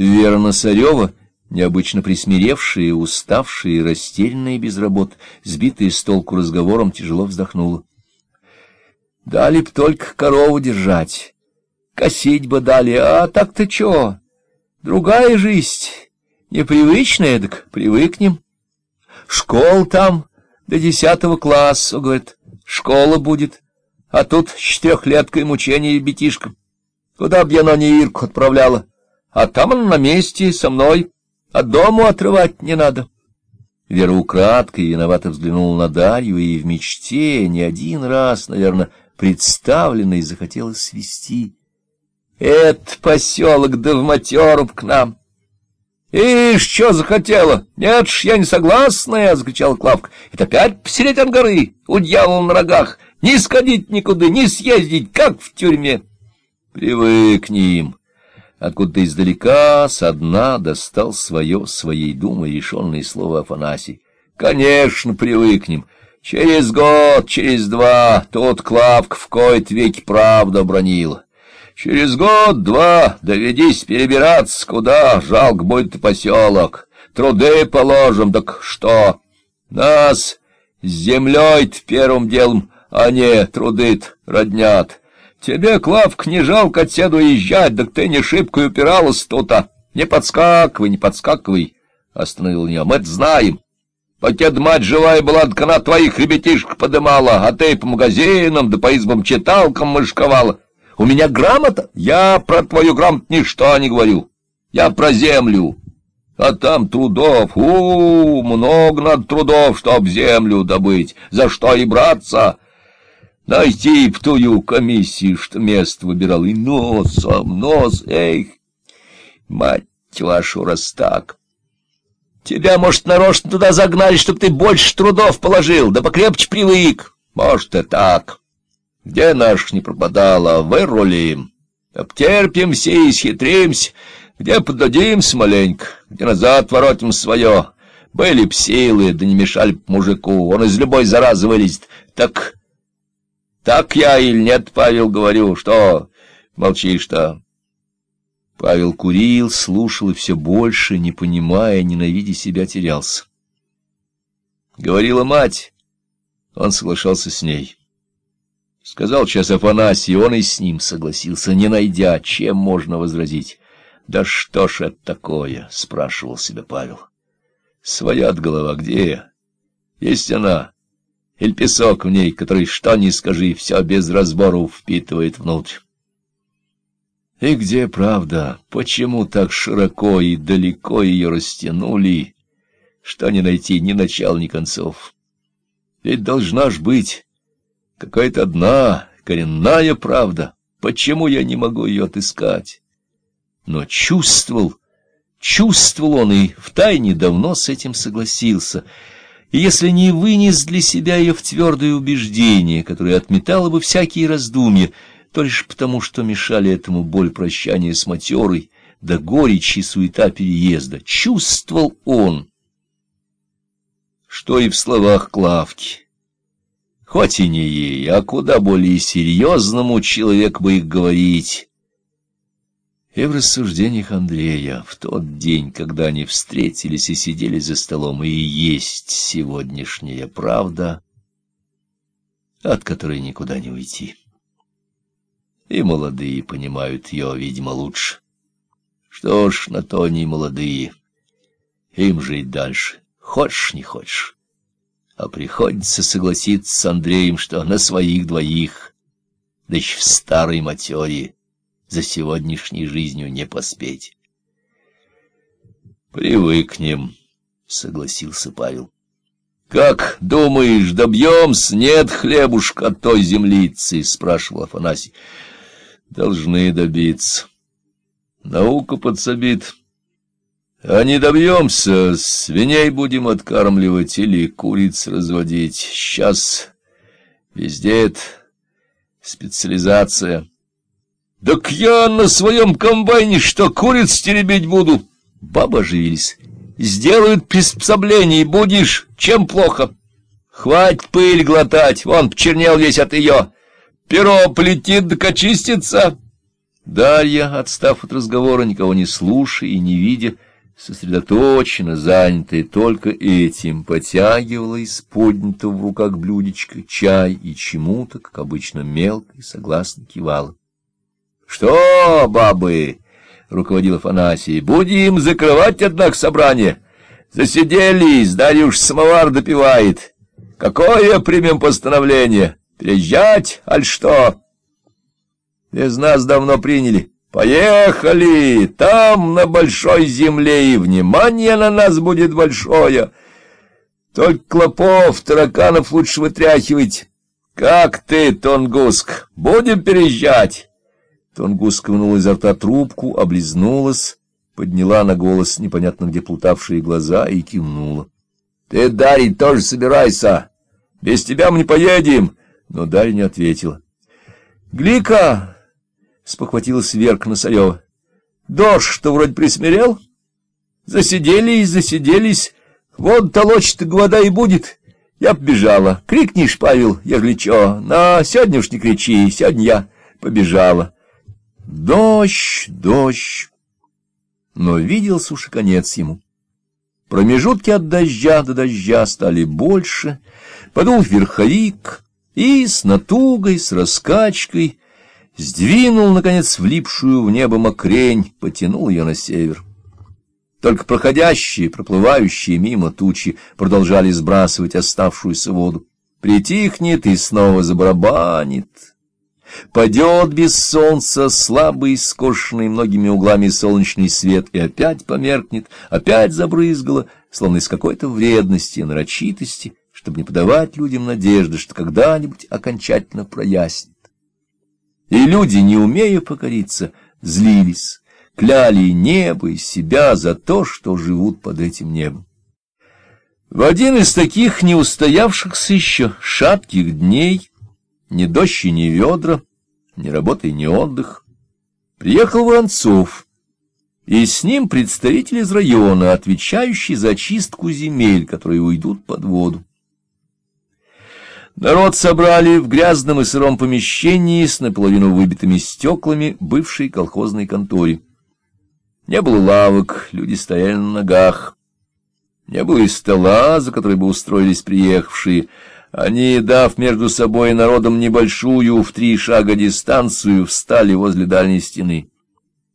Вера Носарева, необычно присмиревшая, уставшая, растерянная без работ, сбитая с толку разговором, тяжело вздохнула. Дали б только корову держать, косить бы дали, а так-то чё? Другая жизнь, непривычная, так привыкнем. Школ там до десятого класса, говорит, школа будет, а тут с четырехлеткой мучения ребятишкам. Куда б я на не Ирку отправляла? А там он на месте со мной, а дому отрывать не надо. Вера украдкой виновато взглянула на Дарью и в мечте не один раз, наверное, представленной захотела свести. Это поселок да в матеруб к нам. — Ишь, что захотела? Нет ж, я не согласная, — закричала Клавка. — Это опять посереть от горы, у дьявола на рогах, не сходить никуда, не съездить, как в тюрьме. — Привыкнем. Откуда-то издалека, со дна, достал свое, своей думой решенное слово Афанасий. — Конечно, привыкнем. Через год, через два, тут Клавка в кои-то веки правду обронила. Через год-два доведись перебираться куда, жалко будет поселок. Труды положим, так что? Нас с землей первым делом, а не труды роднят. Тебе, Клавк, не жалко отседу езжать, так ты не шибко упиралась тут-то. Не подскакивай, не подскакивай, — остановил нее. Мы знаем. Отец мать живая была, так она твоих ребятишек подымала, а ты по магазинам да по избам читалкам мышковала. У меня грамота? Я про твою грамоту ничто не говорю. Я про землю. А там трудов, у, много надо трудов, чтоб землю добыть. За что и браться? Найти б тую комиссию, что место выбирал, и носом, нос, эх, мать вашу, раз так. Тебя, может, нарочно туда загнали, чтоб ты больше трудов положил, да покрепче привык. Может, и так. Где наш не пропадало, вырулим. Обтерпимся и схитримся, где поддадимся маленько, где назад воротим свое. Были б силы, да не мешали б мужику, он из любой заразы вылезет. Так... Так я или нет, Павел, говорю, что молчишь-то? Павел курил, слушал и все больше, не понимая, ненавидя себя, терялся. Говорила мать, он соглашался с ней. Сказал сейчас Афанасий, он и с ним согласился, не найдя, чем можно возразить. «Да что ж это такое?» — спрашивал себя Павел. «Своя голова где? Есть она, или песок в ней, который, что ни скажи, все без разбору впитывает внутрь. И где правда? Почему так широко и далеко ее растянули, что не найти ни начал, ни концов? Ведь должна ж быть какая-то одна коренная правда. Почему я не могу ее отыскать? Но чувствовал, чувствовал он и втайне давно с этим согласился. И если не вынес для себя ее в твердое убеждение, которое отметало бы всякие раздумья, то лишь потому, что мешали этому боль прощания с матерой, да горечь и суета переезда, чувствовал он, что и в словах Клавки хоть и не ей, а куда более серьезному человек бы их говорить. И в рассуждениях Андрея, в тот день, когда они встретились и сидели за столом, и есть сегодняшняя правда, от которой никуда не уйти. И молодые понимают ее, видимо, лучше. Что ж, на то они молодые. Им жить дальше, хочешь, не хочешь а приходится согласиться с Андреем, что на своих двоих, да еще в старой матере, за сегодняшней жизнью не поспеть. «Привыкнем», — согласился Павел. «Как думаешь, добьемся? Нет хлебушка от той землицы?» — спрашивал Афанасий. «Должны добиться. Наука подсобит». А не добьемся, свиней будем откармливать или куриц разводить. Сейчас везде это специализация. Так я на своем комбайне что, куриц теребить буду? Бабы оживились. Сделают приспособление, будешь, чем плохо. Хватит пыль глотать, вон почернел весь от ее. Перо полетит, так очистится. Дарья, отстав от разговора, никого не слушая и не видя, сосредоточенно, занятая только этим, потягивала из поднятого в руках блюдечка чай и чему-то, как обычно, мелко и согласно кивала. — Что, бабы? — руководил Афанасий. — Будем закрывать, однако, собрание. Засиделись, уж самовар допивает. Какое примем постановление? Приезжать, аль что? Без нас давно приняли. Поехали! Там, на большой земле, и внимание на нас будет большое. Только клопов, тараканов лучше вытряхивать. Как ты, Тонгуск, будем переезжать? Тонгуск вынул изо рта трубку, облизнулась, подняла на голос непонятно где плутавшие глаза и кивнула. — Ты, Дарий, тоже собирайся. Без тебя мы не поедем. Но Дарья не ответила. — Глика! спохватилась Верка Носарева. — Дождь, что вроде присмирел? Засиделись, засиделись. Вот толочь-то вода и будет. Я побежала. Крикнешь, Павел, ежели чё. На, сегодня уж не кричи, сегодня я побежала. Дождь, дождь. Но виделся уж и конец ему. Промежутки от дождя до дождя стали больше, подул верховик, и с натугой, с раскачкой сдвинул, наконец, влипшую в небо мокрень, потянул ее на север. Только проходящие, проплывающие мимо тучи продолжали сбрасывать оставшуюся воду. Притихнет и снова забарабанит. Падет без солнца слабый, скошенный многими углами солнечный свет, и опять померкнет, опять забрызгало, словно из какой-то вредности и нарочитости, чтобы не подавать людям надежды, что когда-нибудь окончательно прояснит. И люди, не умея покориться, злились, кляли небо и себя за то, что живут под этим небом. В один из таких неустоявшихся еще шатких дней, ни дождь и ни ведра, ни работа и ни отдых, приехал Воронцов, и с ним представитель из района, отвечающий за очистку земель, которые уйдут под воду. Народ собрали в грязном и сыром помещении с наполовину выбитыми стеклами бывшей колхозной конторе. Не было лавок, люди стояли на ногах. Не было и стола, за который бы устроились приехавшие. Они, дав между собой и народом небольшую в три шага дистанцию, встали возле дальней стены.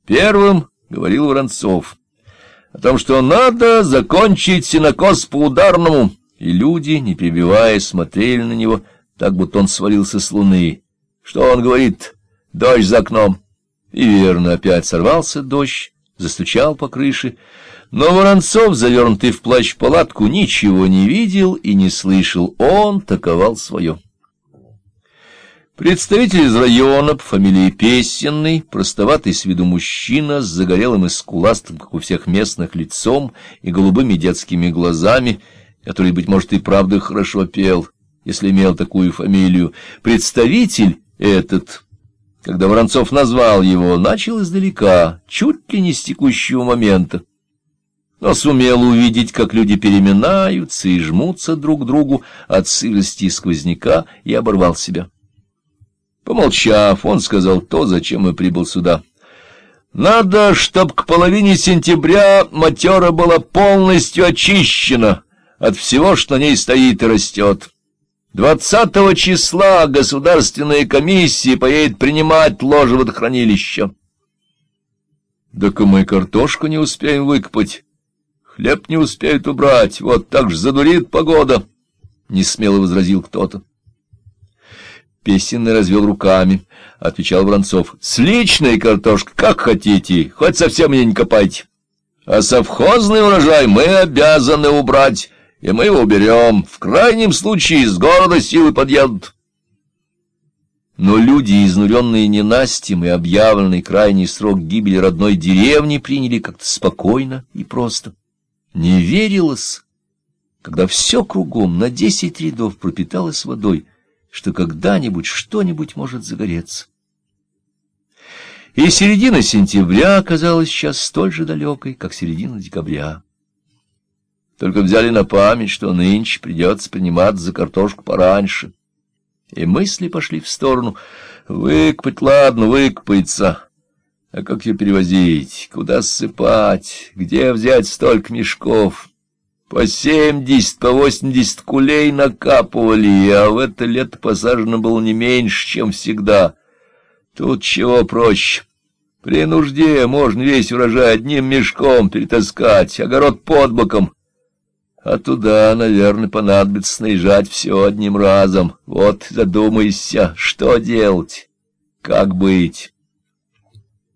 Первым говорил Воронцов о том, что надо закончить синокос по ударному, и люди, не перебивая, смотрели на него, так будто он свалился с луны. Что он говорит? Дождь за окном. И верно, опять сорвался дождь, застучал по крыше, но Воронцов, завернутый в плащ-палатку, ничего не видел и не слышал, он таковал свое. Представитель из района по фамилии Песенный, простоватый с виду мужчина, с загорелым и скуластым, как у всех местных, лицом и голубыми детскими глазами — который, быть может, и правда хорошо пел, если имел такую фамилию, представитель этот, когда Воронцов назвал его, начал издалека, чуть ли не с текущего момента, но сумел увидеть, как люди переминаются и жмутся друг к другу от сырости и сквозняка, и оборвал себя. Помолчав, он сказал то, зачем и прибыл сюда. «Надо, чтоб к половине сентября матера была полностью очищена» от всего, что на ней стоит и растет. Двадцатого числа государственная комиссия поедет принимать ложе водохранилища. Так мы картошку не успеем выкопать, хлеб не успеют убрать, вот так же задурит погода, — несмело возразил кто-то. Песенный развел руками, — отвечал Воронцов. — С личной картошкой, как хотите, хоть совсем мне не копайте. А совхозный урожай мы обязаны убрать, и мы его уберем. В крайнем случае из города силы подъедут. Но люди, изнуренные ненастьем и объявленный крайний срок гибели родной деревни, приняли как-то спокойно и просто. Не верилось, когда все кругом на десять рядов пропиталось водой, что когда-нибудь что-нибудь может загореться. И середина сентября оказалась сейчас столь же далекой, как середина декабря. Только взяли на память, что нынче придется приниматься за картошку пораньше. И мысли пошли в сторону. Выкопать, ладно, выкопается. А как ее перевозить? Куда ссыпать? Где взять столько мешков? По семьдесят, по восемьдесят кулей накапывали, а в это лето посажено было не меньше, чем всегда. Тут чего проще. При нужде можно весь урожай одним мешком перетаскать, огород под боком. А туда, наверное, понадобится наезжать все одним разом. Вот задумайся, что делать, как быть».